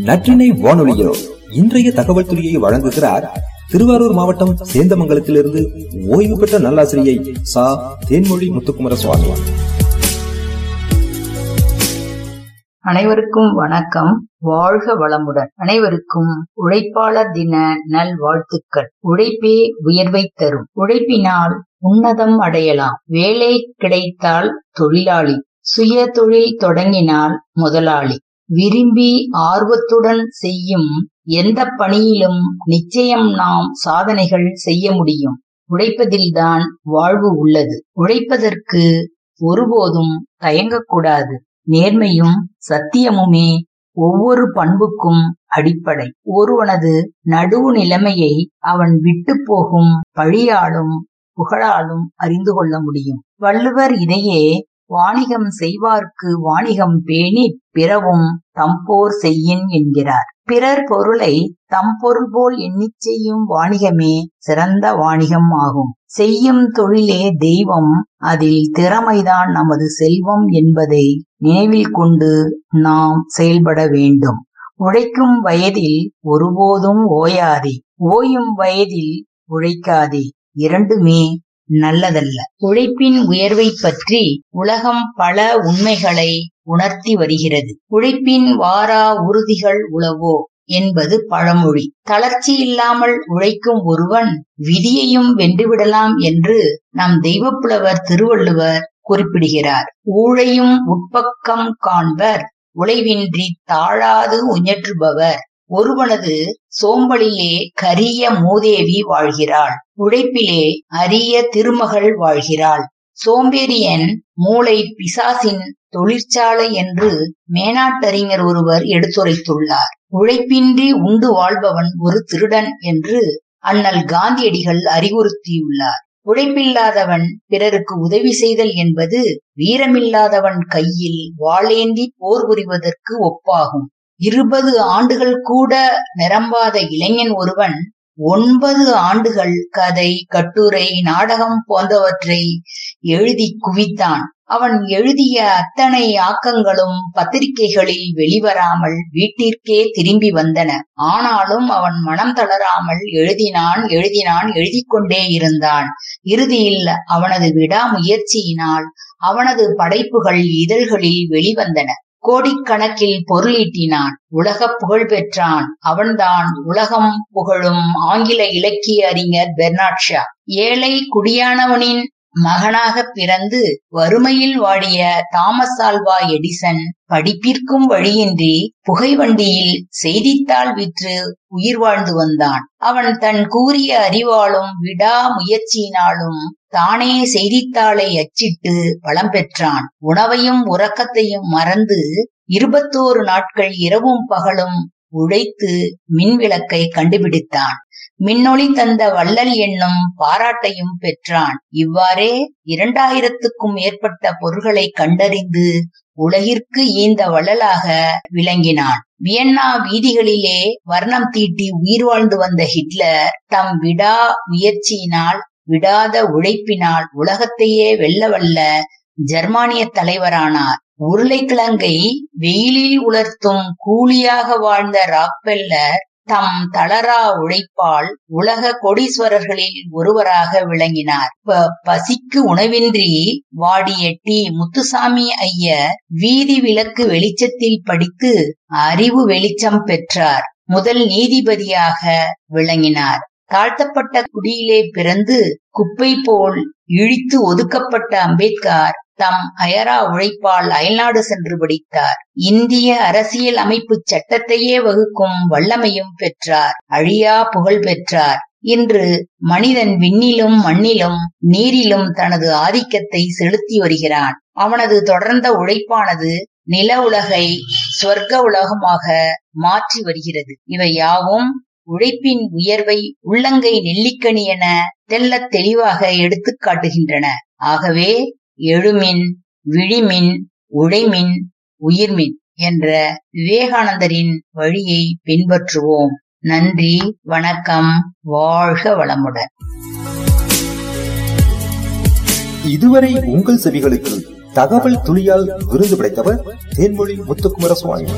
நற்றினை வானொலியோ இன்றைய தகவல் துறையை வழங்குகிறார் திருவாரூர் மாவட்டம் சேந்தமங்கலத்திலிருந்து ஓய்வு பெற்ற நல்லாசிரியை சா. தேன்மொழி முத்துக்குமர சுவாமி அனைவருக்கும் வணக்கம். வாழ்க வளமுடன். அனைவருக்கும் உழைப்பாளர் தின நல் வாழ்த்துக்கள் உழைப்பே உயர்வை தரும். உழைப்பினால் உன்னதம் அடையலாம். வேலை கிடைத்தால் தொழிலாளி. சுய தொழில் தொடங்கினால் முதலாளி. விரும்பி ஆர்வத்துடன் செய்யும் எந்த பணியிலும் நிச்சயம் நாம் சாதனைகள் செய்ய முடியும். உழைப்பதில்தான் வாழ்வு உள்ளது. உழைப்பதற்கு ஒருபோதும் தயங்கக்கூடாது. நேர்மையும் சத்தியமுமே ஒவ்வொரு பண்புக்கும் அடிப்படை. ஒருவனது நடுவு நிலைமையை அவன் விட்டு போகும் பழியாலும் புகழாலும் அறிந்து கொள்ள முடியும். வள்ளுவர் இதையே வாணிகம் செய்வார்க்கு வாணிகம் பேணி பிறவும் தம்போர் செய்யின் என்கிறார். பிறர் பொருளை தம் பொருள் போல் எண்ணிச் செய்யும் வாணிகமே சிறந்த வாணிகம் ஆகும். செய்யும் தொழிலே தெய்வம் அதில் திறமைதான் நமது செல்வம் என்பதை நினைவில் கொண்டு நாம் செயல்பட வேண்டும். உழைக்கும் வயதில் ஒருபோதும் ஓயாதே. ஓயும் வயதில் உழைக்காதே. இரண்டுமே நல்லதல்ல. உழைப்பின் உயர்வை பற்றி உலகம் பல உண்மைகளை உணர்த்தி வருகிறது. உழைப்பின் வாரா உறுதிகள் உளவோ என்பது பழமொழி. தளர்ச்சி இல்லாமல் உழைக்கும் ஒருவன் விதியையும் வென்றுவிடலாம் என்று நம் தெய்வப்புலவர் திருவள்ளுவர் குறிப்பிடுகிறார். ஊழையும் உட்பக்கம் காண்பர் உழைவின்றி தாழாது உயற்றுபவர். ஒருவனது சோம்பலிலே கரிய மூதேவி வாழ்கிறாள். உழைப்பிலே அரிய திருமகள் வாழ்கிறாள். சோம்பேறியன் மூளை பிசாசின் தொழிற்சாலை என்று மேனாட்டறிஞர் ஒருவர் எடுத்துரைத்துள்ளார். உழைப்பின்றி உண்டு வாழ்பவன் ஒரு திருடன் என்று அண்ணல் காந்தியடிகள் அறிவுறுத்தியுள்ளார். உழைப்பில்லாதவன் பிறருக்கு உதவி செய்தல் என்பது வீரமில்லாதவன் கையில் வாளேந்தி போர் புரிவதற்கு ஒப்பாகும். இருபது ஆண்டுகள் கூட நிரம்பாத இளைஞன் ஒருவன் ஒன்பது ஆண்டுகள் கதை கட்டுரை நாடகம் போன்றவற்றை எழுதி குவித்தான். அவன் எழுதிய அத்தனை ஆக்கங்களும் பத்திரிகைகளில் வெளிவராமல் வீட்டிற்கே திரும்பி வந்தன. ஆனாலும் அவன் மனம் தளராமல் எழுதினான் எழுதினான் எழுதி கொண்டே இருந்தான். இறுதியில் அவனது விடாமுயற்சியினால் அவனது படைப்புகள் இதழ்களில் வெளிவந்தன. கோடிக்கணக்கில் பொருளீட்டினான். உலக புகழ் பெற்றான். அவன்தான் உலகம் புகழும் ஆங்கில இலக்கிய அறிஞர் பெர்னாட்ஷா ஏழை குடியானவனின் மகனாக பிறந்து வறுமையில் வாடிய தாமஸ் ஆல்வா எடிசன் படிப்பிற்கும் வழியின்றி புகைவண்டியில் செய்தித்தாள் விற்று உயிர் வாழ்ந்து வந்தான். அவன் தன் கூறிய அறிவாலும் விடா முயற்சியினாலும் தானே செய்தித்தாளை அச்சிட்டு பலம் பெற்றான். உணவையும் உறக்கத்தையும் மறந்து இருபத்தோரு நாட்கள் இரவும் பகலும் உழைத்து மின்விளக்கை கண்டுபிடித்தான். மின்னொளி தந்த வள்ளல் என்னும் பாராட்டையும் பெற்றான். இவ்வாறே இரண்டாயிரத்துக்கும் மேற்பட்ட பொருள்களை கண்டறிந்து உலகிற்கு ஈந்த வள்ளலாக விளங்கினான். வியன்னா வீதிகளிலே வர்ணம் தீட்டி உயிர் வாழ்ந்து வந்த ஹிட்லர் தம் விடா முயற்சியினால் விடாத உழைப்பினால் உலகத்தையே வெல்ல வல்ல ஜெர்மானிய தலைவரானார். உருளைக்கிழங்கை வெயிலில் உலர்த்தும் கூலியாக வாழ்ந்த ராக்பெல்லர் தம் தளரா உழைப்பால் உலக கொடீஸ்வரர்களில் ஒருவராக விளங்கினார். பசிக்கு உணவின்றி வாடிய டி. முத்துசாமி ஐயர் வீதி விளக்கு வெளிச்சத்தில் படித்து அறிவு வெளிச்சம் பெற்றார். முதல் நீதிபதியாக விளங்கினார். தாழ்த்தப்பட்ட குடியிலே பிறந்து குப்பை போல் இழித்து ஒதுக்கப்பட்ட அம்பேத்கர் தம் அயரா உழைப்பால் அயல்நாடு சென்று படித்தார். இந்திய அரசியல் அமைப்பு சட்டத்தையே வகுக்கும் வல்லமையும் பெற்றார். அழியா புகழ் பெற்றார். இன்று மனிதன் விண்ணிலும் மண்ணிலும் நீரிலும் தனது ஆதிக்கத்தை செலுத்தி வருகிறான். அவனது தொடர்ந்த உழைப்பானது நில உலகை சொர்க்க உலகமாக மாற்றி வருகிறது. இவை யாவும் உழைப்பின் உயர்வை உள்ளங்கை நெல்லிக்கனி என தெல்ல தெளிவாக எடுத்துக் காட்டுகின்றன. ஆகவே எழுமின் விழிமின் உழைமின் உயிர்மின் என்ற விவேகானந்தரின் வழியை பின்பற்றுவோம். நன்றி வணக்கம் வாழ்க வளமுடன். இதுவரை உங்கள் செவிகளுக்கு தகவல் துளியால் விருது படைத்தவர் தேன்மொழி முத்துக்குமரசுவாமி.